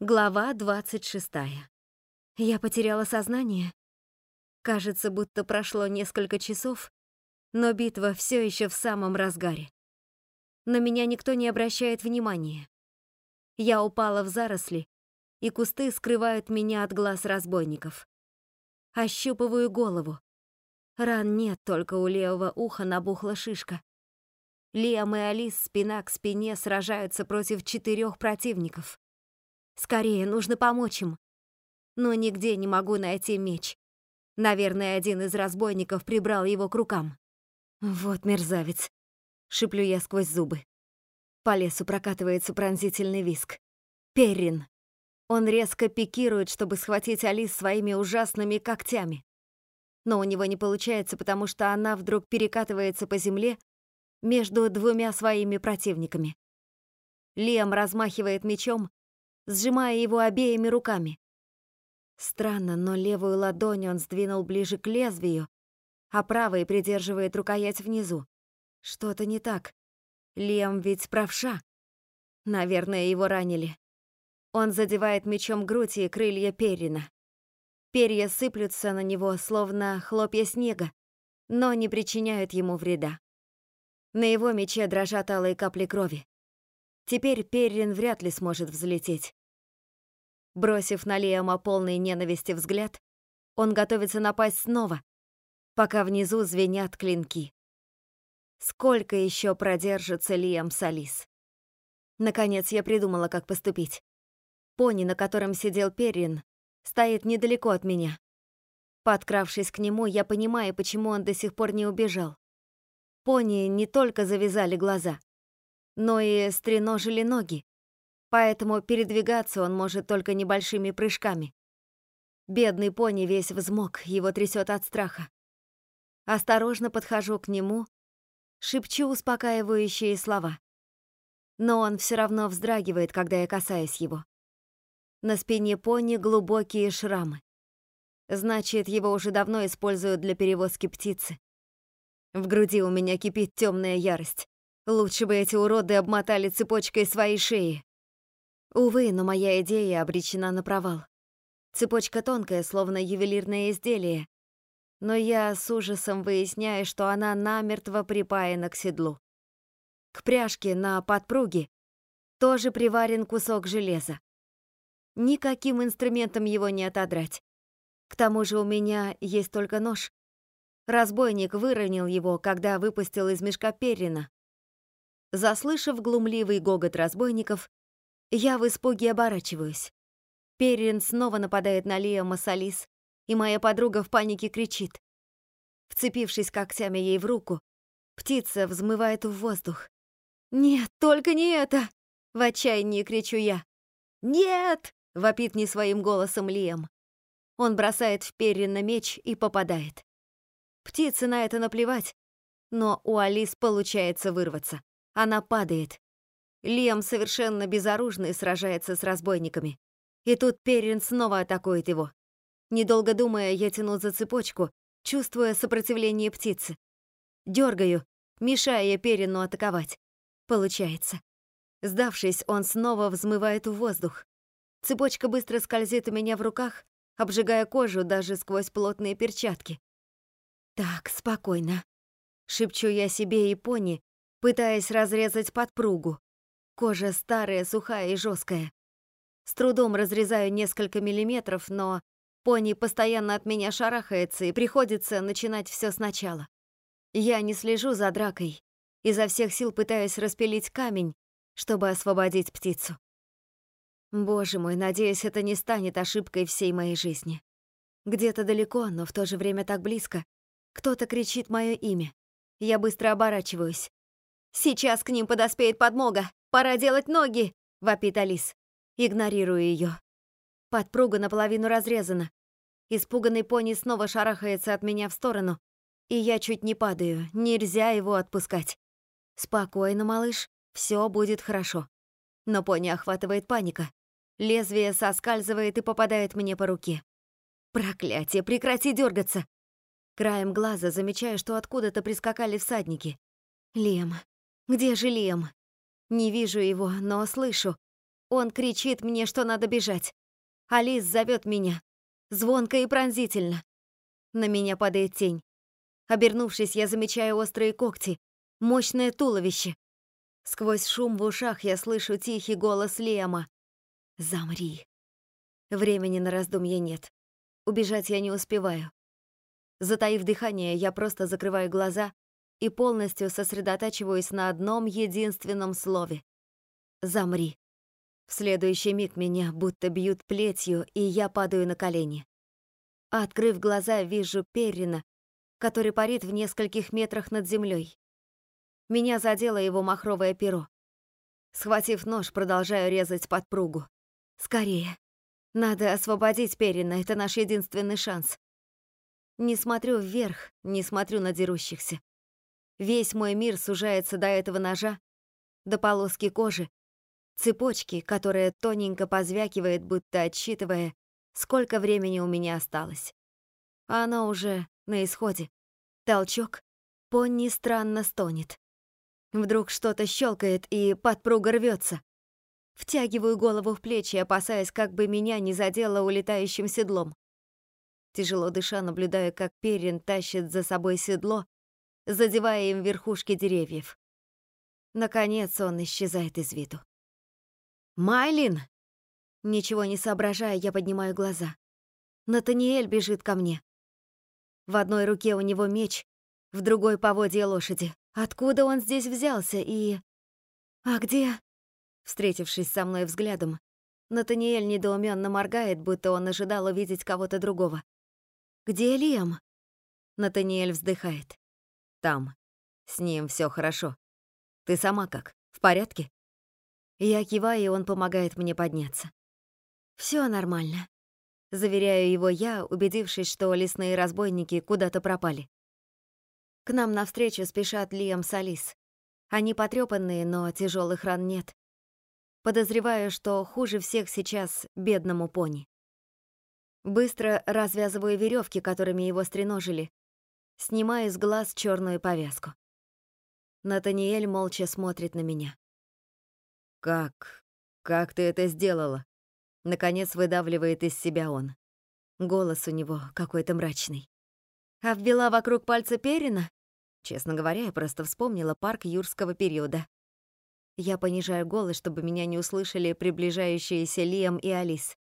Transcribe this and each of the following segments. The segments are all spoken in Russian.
Глава 26. Я потеряла сознание. Кажется, будто прошло несколько часов, но битва все еще в самом разгаре. На меня никто не обращает внимания. Я упала в заросли, и кусты скрывают меня от глаз разбойников. Ощупываю голову. Ран нет, только у левого уха набухла шишка. Лиам и Алис спина к спине сражаются против четырех противников. Скорее, нужно помочь им. Но нигде не могу найти меч. Наверное, один из разбойников прибрал его к рукам. Вот мерзавец. Шиплю я сквозь зубы. По лесу прокатывается пронзительный виск. Перрин. Он резко пикирует, чтобы схватить Алис своими ужасными когтями. Но у него не получается, потому что она вдруг перекатывается по земле между двумя своими противниками. Лиам размахивает мечом, сжимая его обеими руками. Странно, но левую ладонь он сдвинул ближе к лезвию, а правой придерживает рукоять внизу. Что-то не так. Лем ведь правша. Наверное, его ранили. Он задевает мечом грудь и крылья Перина. Перья сыплются на него, словно хлопья снега, но не причиняют ему вреда. На его мече дрожат алые капли крови. Теперь Перрин вряд ли сможет взлететь. Бросив на Лиама полный ненависти взгляд, он готовится напасть снова, пока внизу звенят клинки. Сколько еще продержится Лиам Салис? Наконец я придумала, как поступить. Пони, на котором сидел Перрин, стоит недалеко от меня. Подкравшись к нему, я понимаю, почему он до сих пор не убежал. Пони не только завязали глаза, но и стреножили ноги, поэтому передвигаться он может только небольшими прыжками. Бедный пони весь взмок, его трясет от страха. Осторожно подхожу к нему, шепчу успокаивающие слова. Но он все равно вздрагивает, когда я касаюсь его. На спине пони глубокие шрамы. Значит, его уже давно используют для перевозки птицы. В груди у меня кипит темная ярость. Лучше бы эти уроды обмотали цепочкой своей шеи. Увы, но моя идея обречена на провал. Цепочка тонкая, словно ювелирное изделие, но я с ужасом выясняю, что она намертво припаяна к седлу. К пряжке на подпруге тоже приварен кусок железа. Никаким инструментом его не отодрать. К тому же у меня есть только нож. Разбойник выронил его, когда выпустил из мешка перина. Заслышав глумливый гогот разбойников, я в испуге оборачиваюсь. Перин снова нападает на Лиама Салис, и моя подруга в панике кричит. Вцепившись когтями ей в руку, птица взмывает в воздух. «Нет, только не это!» — в отчаянии кричу я. «Нет!» — вопит не своим голосом Лиам. Он бросает в Перина меч и попадает. Птице на это наплевать, но у Алис получается вырваться. Она падает. Лиам совершенно безоружный сражается с разбойниками. И тут Перин снова атакует его. Недолго думая, я тяну за цепочку, чувствуя сопротивление птицы. Дергаю, мешая Перину атаковать. Получается. Сдавшись, он снова взмывает в воздух. Цепочка быстро скользит у меня в руках, обжигая кожу даже сквозь плотные перчатки. «Так, спокойно», — шепчу я себе и пони, пытаясь разрезать подпругу. Кожа старая, сухая и жесткая. С трудом разрезаю несколько миллиметров, но пони постоянно от меня шарахается и приходится начинать все сначала. Я не слежу за дракой, изо всех сил пытаюсь распилить камень, чтобы освободить птицу. Боже мой, надеюсь, это не станет ошибкой всей моей жизни. Где-то далеко, но в то же время так близко. Кто-то кричит мое имя. Я быстро оборачиваюсь. «Сейчас к ним подоспеет подмога! Пора делать ноги!» — вопит Алис. Игнорирую ее. Подпруга наполовину разрезана. Испуганный пони снова шарахается от меня в сторону, и я чуть не падаю. Нельзя его отпускать. Спокойно, малыш, все будет хорошо. Но пони охватывает паника. Лезвие соскальзывает и попадает мне по руке. Проклятие, прекрати дергаться! Краем глаза замечаю, что откуда-то прискакали всадники. Лем. Где же Лем? Не вижу его, но слышу. Он кричит мне, что надо бежать. Алис зовет меня. Звонко и пронзительно. На меня падает тень. Обернувшись, я замечаю острые когти, мощное туловище. Сквозь шум в ушах я слышу тихий голос Лема. «Замри». Времени на раздумье нет. Убежать я не успеваю. Затаив дыхание, я просто закрываю глаза и полностью сосредотачиваюсь на одном единственном слове. «Замри». В следующий миг меня будто бьют плетью, и я падаю на колени. Открыв глаза, вижу Перрина, который парит в нескольких метрах над землей. Меня задело его махровое перо. Схватив нож, продолжаю резать подпругу. Скорее. Надо освободить Перина, это наш единственный шанс. Не смотрю вверх, не смотрю на дерущихся. Весь мой мир сужается до этого ножа, до полоски кожи, цепочки, которая тоненько позвякивает, будто отсчитывая, сколько времени у меня осталось. Оно уже на исходе. Толчок. Понни странно стонет. Вдруг что-то щелкает, и подпруга рвется. Втягиваю голову в плечи, опасаясь, как бы меня не задело улетающим седлом. Тяжело дыша, наблюдаю, как Перин тащит за собой седло, задевая им верхушки деревьев. Наконец он исчезает из виду. «Майлин!» Ничего не соображая, я поднимаю глаза. Натаниэль бежит ко мне. В одной руке у него меч, в другой — поводья лошади. Откуда он здесь взялся и... А где... Встретившись со мной взглядом, Натаниэль недоуменно моргает, будто он ожидал увидеть кого-то другого. «Где Лиам?» Натаниэль вздыхает. «Там. С ним все хорошо. Ты сама как? В порядке?» Я киваю, и он помогает мне подняться. Все нормально», — заверяю его я, убедившись, что лесные разбойники куда-то пропали. К нам навстречу спешат Лиам с Алис. Они потрепанные, но тяжелых ран нет. Подозреваю, что хуже всех сейчас бедному пони. Быстро развязываю веревки, которыми его стреножили. Снимаю с глаз черную повязку. Натаниэль молча смотрит на меня. «Как? Как ты это сделала?» Наконец выдавливает из себя он. Голос у него какой-то мрачный. «Обвела вокруг пальца Перина?» Честно говоря, я просто вспомнила парк юрского периода. Я понижаю голос, чтобы меня не услышали приближающиеся Лиам и Алис.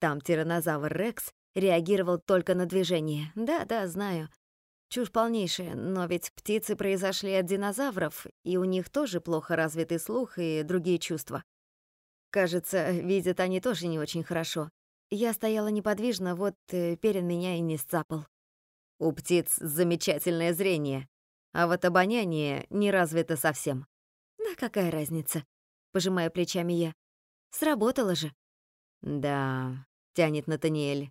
Там тиранозавр Рекс реагировал только на движение. Да-да, знаю. Чушь полнейшая, но ведь птицы произошли от динозавров, и у них тоже плохо развитый слух и другие чувства. Кажется, видят они тоже не очень хорошо. Я стояла неподвижно, вот э, перед меня и не сцапал. У птиц замечательное зрение, а вот обоняние не развито совсем. Да какая разница? Пожимая плечами я. Сработало же. Да, тянет Натаниэль.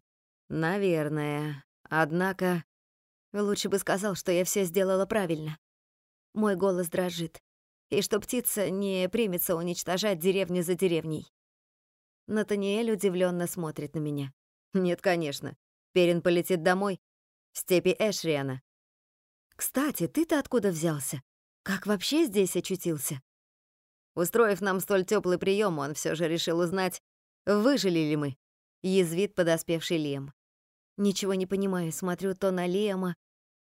Наверное. Однако... Лучше бы сказал, что я все сделала правильно. Мой голос дрожит. И что птица не примется уничтожать деревню за деревней. Натаниэль удивленно смотрит на меня. Нет, конечно. Перин полетит домой. В степи Эшриана. Кстати, ты-то откуда взялся? Как вообще здесь очутился? Устроив нам столь теплый прием, он все же решил узнать, выжили ли мы. Язвит подоспевший Лем. Ничего не понимаю, смотрю то на Лема,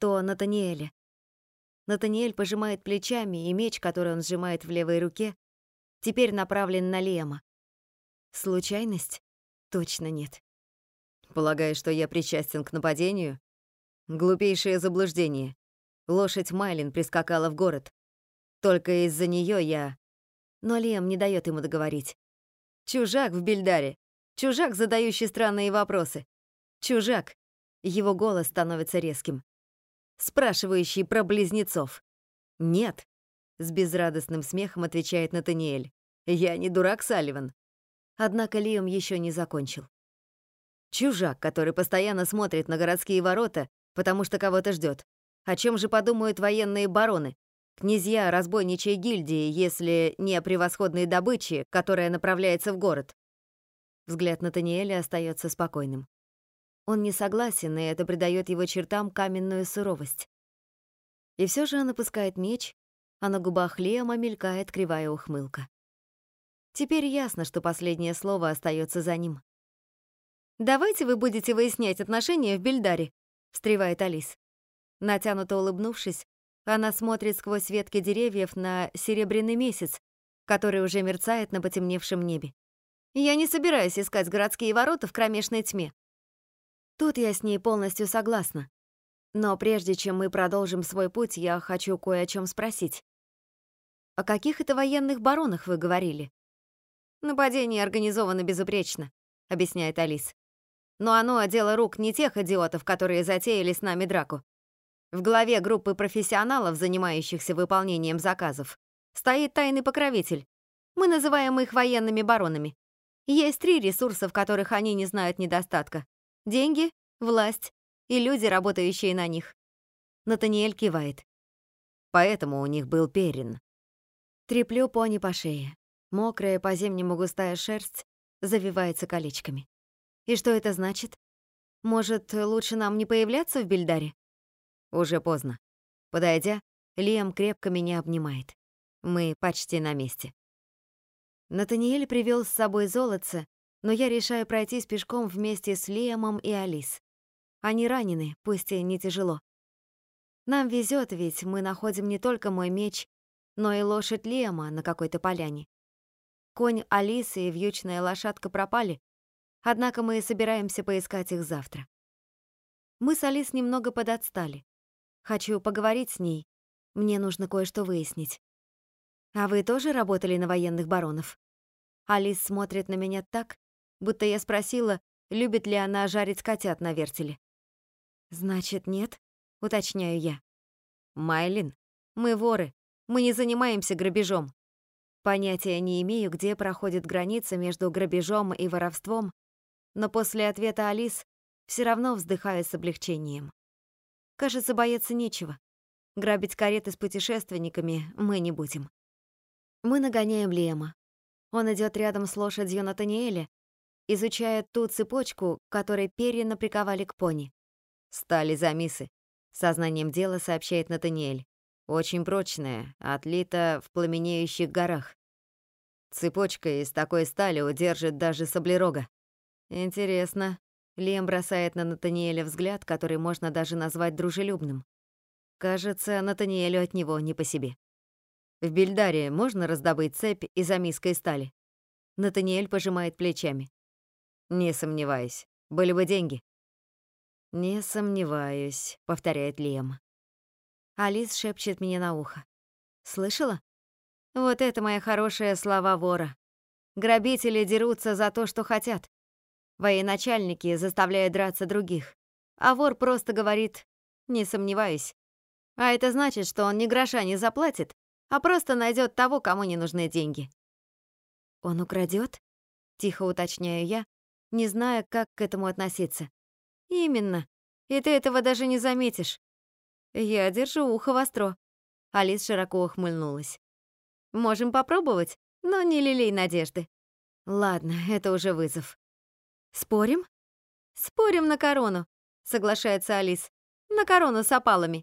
то на Натаниэля. Натаниэль пожимает плечами, и меч, который он сжимает в левой руке, теперь направлен на Лема. Случайность? Точно нет. Полагаешь, что я причастен к нападению? Глупейшее заблуждение. Лошадь Майлин прискакала в город. Только из-за нее я но Лем не дает ему договорить. «Чужак в Бельдаре! Чужак, задающий странные вопросы! Чужак!» Его голос становится резким. «Спрашивающий про близнецов!» «Нет!» — с безрадостным смехом отвечает Натаниэль. «Я не дурак, Салливан!» Однако Лиам еще не закончил. Чужак, который постоянно смотрит на городские ворота, потому что кого-то ждет. О чем же подумают военные бароны? Князья разбойничьей гильдии, если не о превосходной добыче, которая направляется в город. Взгляд Натаниэля остается спокойным. Он не согласен, и это придает его чертам каменную суровость. И все же он опускает меч, а на губах Лема мелькает кривая ухмылка. Теперь ясно, что последнее слово остается за ним. «Давайте вы будете выяснять отношения в Бельдаре», — встревает Алис. Натянуто улыбнувшись, она смотрит сквозь ветки деревьев на серебряный месяц, который уже мерцает на потемневшем небе. «Я не собираюсь искать городские ворота в кромешной тьме». Тут я с ней полностью согласна. Но прежде чем мы продолжим свой путь, я хочу кое о чем спросить. О каких это военных баронах вы говорили? Нападение организовано безупречно, объясняет Алис. Но оно дело рук не тех идиотов, которые затеяли с нами драку. В главе группы профессионалов, занимающихся выполнением заказов, стоит тайный покровитель. Мы называем их военными баронами. Есть три ресурса, в которых они не знают недостатка. Деньги, власть и люди, работающие на них. Натаниэль кивает. Поэтому у них был Перин. Треплю пони по шее. Мокрая по-зимнему густая шерсть завивается колечками. И что это значит? Может, лучше нам не появляться в Бельдаре? Уже поздно. Подойдя, Лиам крепко меня обнимает. Мы почти на месте. Натаниэль привел с собой золотце, но я решаю пройтись пешком вместе с Лиамом и Алис. Они ранены, пусть и не тяжело. Нам везет, ведь мы находим не только мой меч, но и лошадь Лема на какой-то поляне. Конь Алисы и вьючная лошадка пропали, однако мы собираемся поискать их завтра. Мы с Алис немного подотстали. Хочу поговорить с ней. Мне нужно кое-что выяснить. А вы тоже работали на военных баронов? Алис смотрит на меня так, будто я спросила, любит ли она жарить котят на вертеле. «Значит, нет?» — уточняю я. «Майлин, мы воры. Мы не занимаемся грабежом. Понятия не имею, где проходит граница между грабежом и воровством, но после ответа Алис все равно вздыхаю с облегчением. Кажется, бояться нечего. Грабить кареты с путешественниками мы не будем. Мы нагоняем Лема. Он идет рядом с лошадью Натаниэля, изучая ту цепочку, которой перья наприковали к пони. «Стали за мисы», — сознанием дела сообщает Натаниэль. «Очень прочная, отлита в пламенеющих горах. Цепочка из такой стали удержит даже саблерога. Интересно». Лем бросает на Натаниэля взгляд, который можно даже назвать дружелюбным. Кажется, Натаниэлю от него не по себе. В Бельдаре можно раздобыть цепь из амийской стали? Натаниэль пожимает плечами. Не сомневаюсь. Были бы деньги. «Не сомневаюсь», — повторяет Лиам. Алис шепчет мне на ухо. «Слышала? Вот это моя хорошая слова вора. Грабители дерутся за то, что хотят. Военачальники заставляют драться других. А вор просто говорит «не сомневаюсь». А это значит, что он ни гроша не заплатит, а просто найдет того, кому не нужны деньги. «Он украдет? тихо уточняю я, не зная, как к этому относиться. Именно. И ты этого даже не заметишь. Я держу ухо востро. Алис широко ухмыльнулась. Можем попробовать, но не лелей надежды. Ладно, это уже вызов. Спорим? Спорим на корону, соглашается Алис. На корону с опалами.